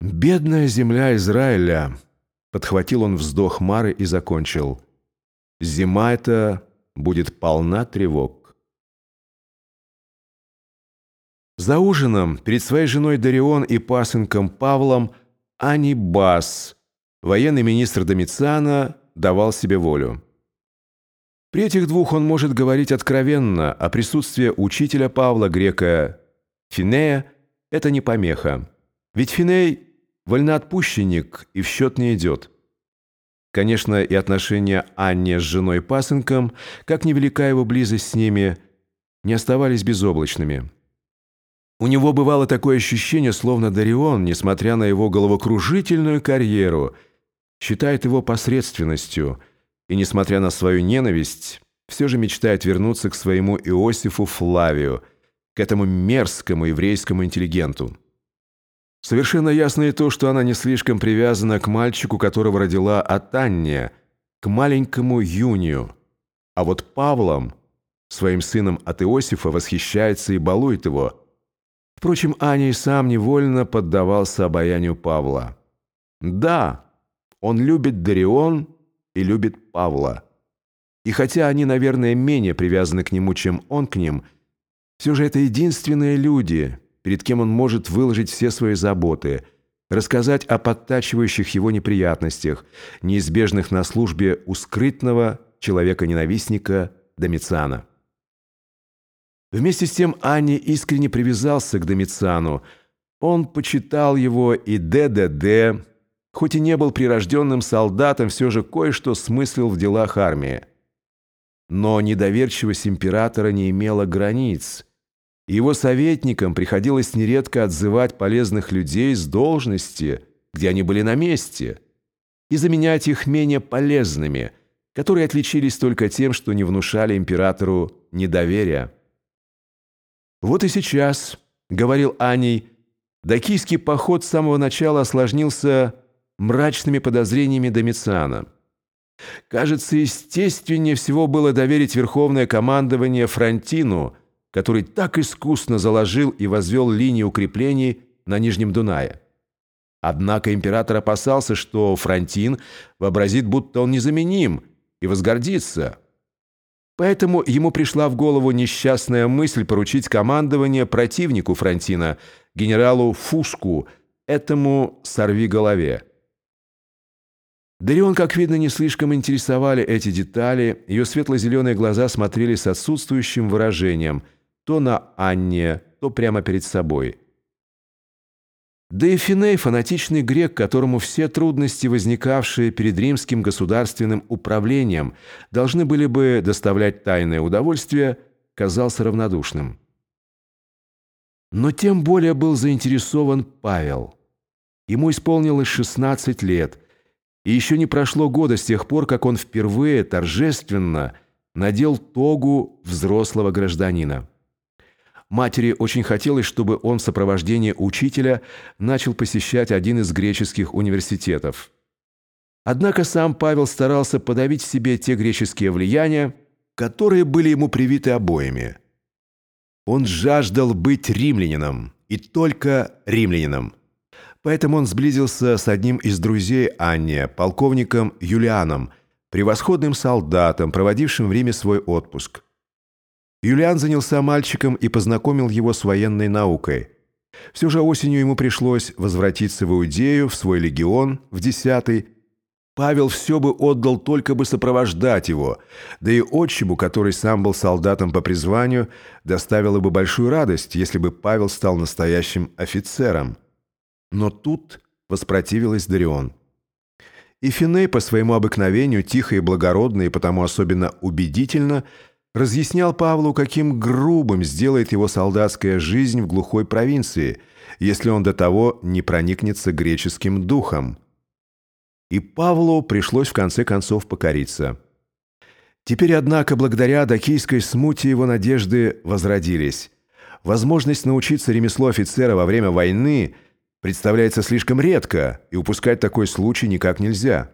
«Бедная земля Израиля!» Подхватил он вздох Мары и закончил. «Зима эта будет полна тревог». За ужином перед своей женой Дарион и пасынком Павлом Ани Бас, военный министр Домициана, давал себе волю. При этих двух он может говорить откровенно, а присутствие учителя Павла, грека Финея, это не помеха. Ведь Финей – вольноотпущенник и в счет не идет. Конечно, и отношения Анне с женой пасынком, как невелика его близость с ними, не оставались безоблачными. У него бывало такое ощущение, словно Дарион, несмотря на его головокружительную карьеру, считает его посредственностью и, несмотря на свою ненависть, все же мечтает вернуться к своему Иосифу Флавию, к этому мерзкому еврейскому интеллигенту. Совершенно ясно и то, что она не слишком привязана к мальчику, которого родила от Анне, к маленькому Юнию. А вот Павлом, своим сыном от Иосифа, восхищается и балует его. Впрочем, Аня и сам невольно поддавался обаянию Павла. Да, он любит Дарион и любит Павла. И хотя они, наверное, менее привязаны к нему, чем он к ним, все же это единственные люди – перед кем он может выложить все свои заботы, рассказать о подтачивающих его неприятностях, неизбежных на службе у скрытного человека-ненавистника Домициана. Вместе с тем Анни искренне привязался к Домициану. Он почитал его и ДДД, хоть и не был прирожденным солдатом, все же кое-что смыслил в делах армии. Но недоверчивость императора не имела границ – его советникам приходилось нередко отзывать полезных людей с должности, где они были на месте, и заменять их менее полезными, которые отличились только тем, что не внушали императору недоверия. «Вот и сейчас», — говорил Аней, — «дакийский поход с самого начала осложнился мрачными подозрениями Домициана». Кажется, естественнее всего было доверить верховное командование Фронтину — который так искусно заложил и возвел линии укреплений на Нижнем Дунае. Однако император опасался, что Фронтин вообразит, будто он незаменим, и возгордится. Поэтому ему пришла в голову несчастная мысль поручить командование противнику Фронтина, генералу Фуску, этому сорви-голове. Дарион, как видно, не слишком интересовали эти детали, ее светло-зеленые глаза смотрели с отсутствующим выражением – то на Анне, то прямо перед собой. Да и Финей – фанатичный грек, которому все трудности, возникавшие перед римским государственным управлением, должны были бы доставлять тайное удовольствие, казался равнодушным. Но тем более был заинтересован Павел. Ему исполнилось 16 лет, и еще не прошло года с тех пор, как он впервые торжественно надел тогу взрослого гражданина. Матери очень хотелось, чтобы он в сопровождении учителя начал посещать один из греческих университетов. Однако сам Павел старался подавить в себе те греческие влияния, которые были ему привиты обоими. Он жаждал быть римлянином, и только римлянином. Поэтому он сблизился с одним из друзей Анне, полковником Юлианом, превосходным солдатом, проводившим в Риме свой отпуск. Юлиан занялся мальчиком и познакомил его с военной наукой. Все же осенью ему пришлось возвратиться в Иудею, в свой легион, в десятый. Павел все бы отдал, только бы сопровождать его, да и отчиму, который сам был солдатом по призванию, доставило бы большую радость, если бы Павел стал настоящим офицером. Но тут воспротивилась Дарион. И Финей по своему обыкновению, тихо и благородно, и потому особенно убедительно – разъяснял Павлу, каким грубым сделает его солдатская жизнь в глухой провинции, если он до того не проникнется греческим духом. И Павлу пришлось в конце концов покориться. Теперь, однако, благодаря докийской смуте его надежды возродились. Возможность научиться ремеслу офицера во время войны представляется слишком редко, и упускать такой случай никак нельзя.